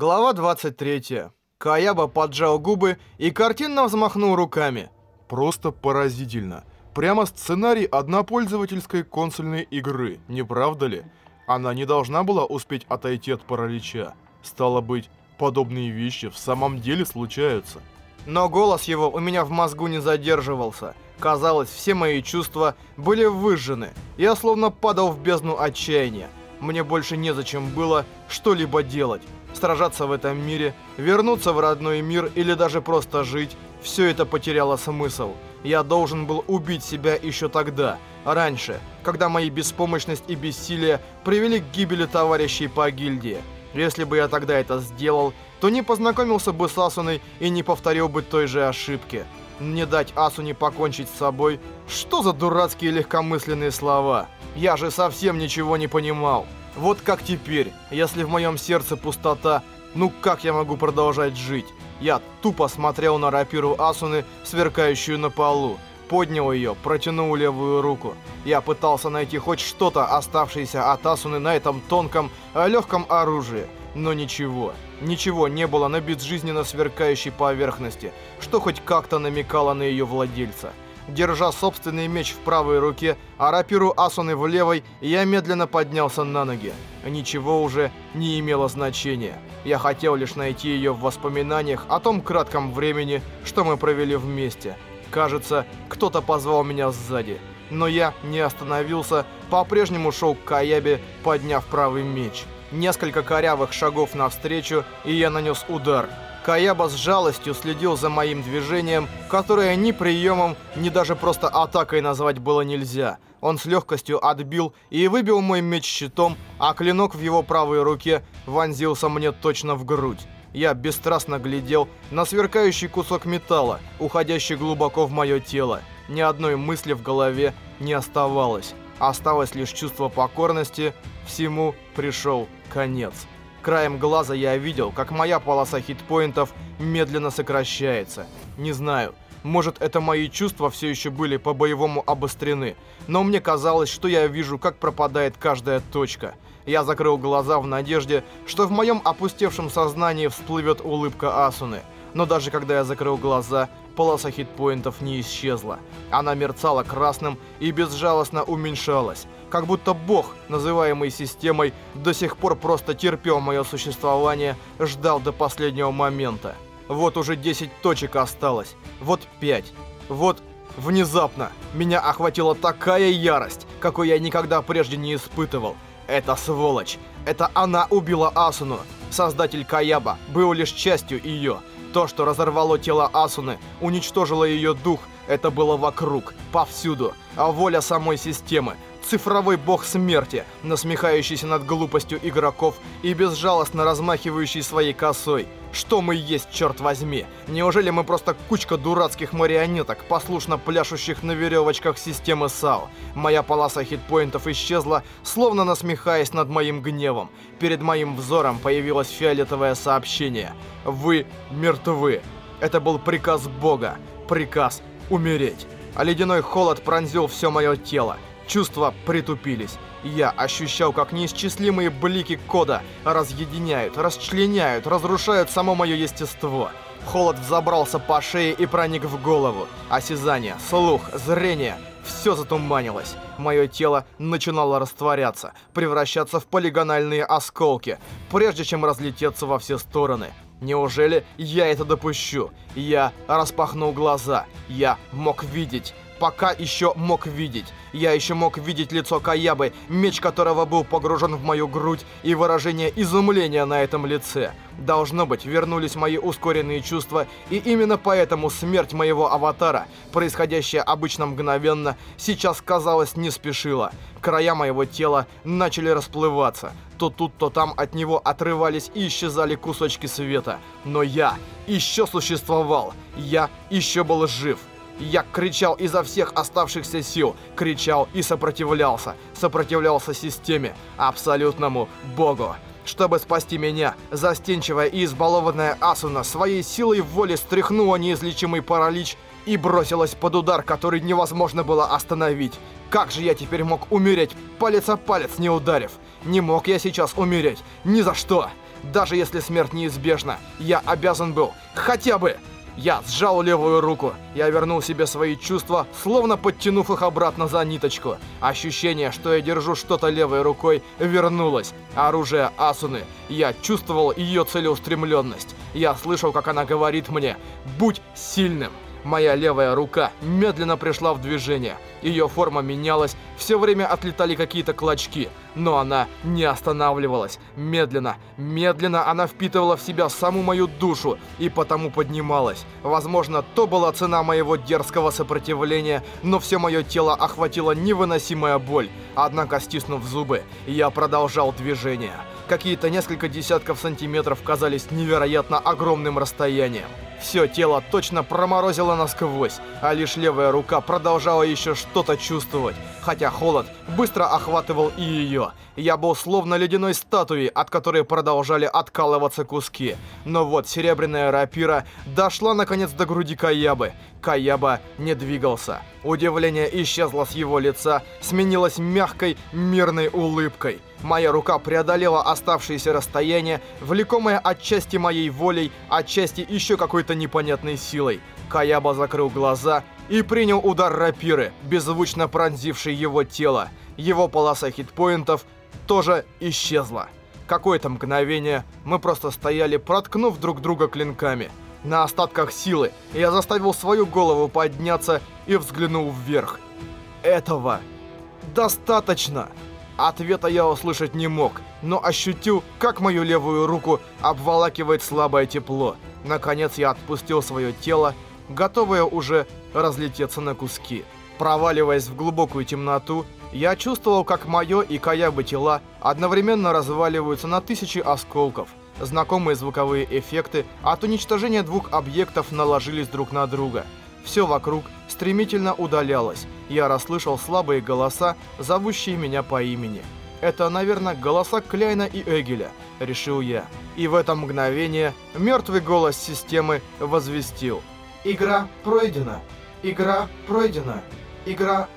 Глава 23. Каяба поджал губы и картинно взмахнул руками. Просто поразительно. Прямо сценарий однопользовательской консольной игры, не правда ли? Она не должна была успеть отойти от паралича. Стало быть, подобные вещи в самом деле случаются. Но голос его у меня в мозгу не задерживался. Казалось, все мои чувства были выжжены. Я словно падал в бездну отчаяния. Мне больше незачем было что-либо делать сражаться в этом мире, вернуться в родной мир или даже просто жить, все это потеряло смысл. Я должен был убить себя еще тогда, раньше, когда мои беспомощность и бессилие привели к гибели товарищей по гильдии. Если бы я тогда это сделал, то не познакомился бы с Асуной и не повторил бы той же ошибки. Не дать Асуне покончить с собой? Что за дурацкие легкомысленные слова? Я же совсем ничего не понимал. Вот как теперь, если в моем сердце пустота, ну как я могу продолжать жить? Я тупо смотрел на рапиру Асуны, сверкающую на полу. Поднял ее, протянул левую руку. Я пытался найти хоть что-то, оставшееся от Асуны на этом тонком, легком оружии. Но ничего. Ничего не было на безжизненно сверкающей поверхности, что хоть как-то намекало на ее владельца. Держа собственный меч в правой руке, а рапиру Асуны в левой, я медленно поднялся на ноги. Ничего уже не имело значения. Я хотел лишь найти ее в воспоминаниях о том кратком времени, что мы провели вместе. Кажется, кто-то позвал меня сзади. Но я не остановился, по-прежнему шел к Каябе, подняв правый меч. Несколько корявых шагов навстречу, и я нанес удар – Каяба с жалостью следил за моим движением, которое ни приемом, ни даже просто атакой назвать было нельзя. Он с легкостью отбил и выбил мой меч щитом, а клинок в его правой руке вонзился мне точно в грудь. Я бесстрастно глядел на сверкающий кусок металла, уходящий глубоко в мое тело. Ни одной мысли в голове не оставалось. Осталось лишь чувство покорности. Всему пришел конец. Краем глаза я видел, как моя полоса хитпоинтов медленно сокращается. Не знаю, может это мои чувства все еще были по-боевому обострены, но мне казалось, что я вижу, как пропадает каждая точка. Я закрыл глаза в надежде, что в моем опустевшем сознании всплывет улыбка Асуны. Но даже когда я закрыл глаза, полоса хитпоинтов не исчезла. Она мерцала красным и безжалостно уменьшалась как будто бог, называемый системой, до сих пор просто терпел мое существование, ждал до последнего момента. Вот уже 10 точек осталось, вот 5. Вот внезапно меня охватила такая ярость, какой я никогда прежде не испытывал. Это сволочь, это она убила Асуну. Создатель Каяба был лишь частью ее. То, что разорвало тело Асуны, уничтожило ее дух, это было вокруг, повсюду. А воля самой системы, цифровой бог смерти, насмехающийся над глупостью игроков и безжалостно размахивающий своей косой. Что мы есть, черт возьми? Неужели мы просто кучка дурацких марионеток, послушно пляшущих на веревочках системы САУ? Моя полоса хитпоинтов исчезла, словно насмехаясь над моим гневом. Перед моим взором появилось фиолетовое сообщение. Вы мертвы. Это был приказ Бога. Приказ умереть. А ледяной холод пронзил все мое тело. Чувства притупились. Я ощущал, как неисчислимые блики кода разъединяют, расчленяют, разрушают само мое естество. Холод взобрался по шее и проник в голову. Осязание, слух, зрение — все затуманилось. Мое тело начинало растворяться, превращаться в полигональные осколки, прежде чем разлететься во все стороны. Неужели я это допущу? Я распахнул глаза. Я мог видеть пока еще мог видеть. Я еще мог видеть лицо Каябы, меч которого был погружен в мою грудь, и выражение изумления на этом лице. Должно быть, вернулись мои ускоренные чувства, и именно поэтому смерть моего аватара, происходящая обычно мгновенно, сейчас, казалось, не спешила. Края моего тела начали расплываться. То тут, то там от него отрывались и исчезали кусочки света. Но я еще существовал. Я еще был жив. Я кричал изо всех оставшихся сил, кричал и сопротивлялся, сопротивлялся системе, абсолютному богу. Чтобы спасти меня, застенчивая и избалованная Асуна своей силой воли стряхнула неизлечимый паралич и бросилась под удар, который невозможно было остановить. Как же я теперь мог умереть, палец о палец не ударив? Не мог я сейчас умереть, ни за что! Даже если смерть неизбежна, я обязан был хотя бы... Я сжал левую руку. Я вернул себе свои чувства, словно подтянув их обратно за ниточку. Ощущение, что я держу что-то левой рукой, вернулось. Оружие Асуны. Я чувствовал ее целеустремленность. Я слышал, как она говорит мне «Будь сильным». Моя левая рука медленно пришла в движение. Ее форма менялась, все время отлетали какие-то клочки, но она не останавливалась. Медленно, медленно она впитывала в себя саму мою душу и потому поднималась. Возможно, то была цена моего дерзкого сопротивления, но все мое тело охватила невыносимая боль. Однако, стиснув зубы, я продолжал движение. Какие-то несколько десятков сантиметров казались невероятно огромным расстоянием. Все тело точно проморозило насквозь, а лишь левая рука продолжала еще что-то чувствовать, хотя холод быстро охватывал и ее. Я был словно ледяной статуей, от которой продолжали откалываться куски. Но вот серебряная рапира дошла наконец до груди Каябы. Каяба не двигался. Удивление исчезло с его лица, сменилось мягкой, мирной улыбкой. Моя рука преодолела оставшееся расстояние, влекомое отчасти моей волей, отчасти еще какой-то непонятной силой. Каяба закрыл глаза и принял удар рапиры, беззвучно пронзивший его тело. Его полоса хитпоинтов тоже исчезла. Какое-то мгновение мы просто стояли, проткнув друг друга клинками. На остатках силы я заставил свою голову подняться и взглянул вверх. Этого достаточно. Ответа я услышать не мог, но ощутил, как мою левую руку обволакивает слабое тепло. Наконец я отпустил свое тело, готовое уже разлететься на куски. Проваливаясь в глубокую темноту, я чувствовал, как мое и Каябы тела одновременно разваливаются на тысячи осколков. Знакомые звуковые эффекты от уничтожения двух объектов наложились друг на друга. Все вокруг стремительно удалялось. Я расслышал слабые голоса, зовущие меня по имени. Это, наверное, голоса Кляйна и Эгеля, решил я. И в это мгновение мертвый голос системы возвестил. Игра пройдена. Игра пройдена. Игра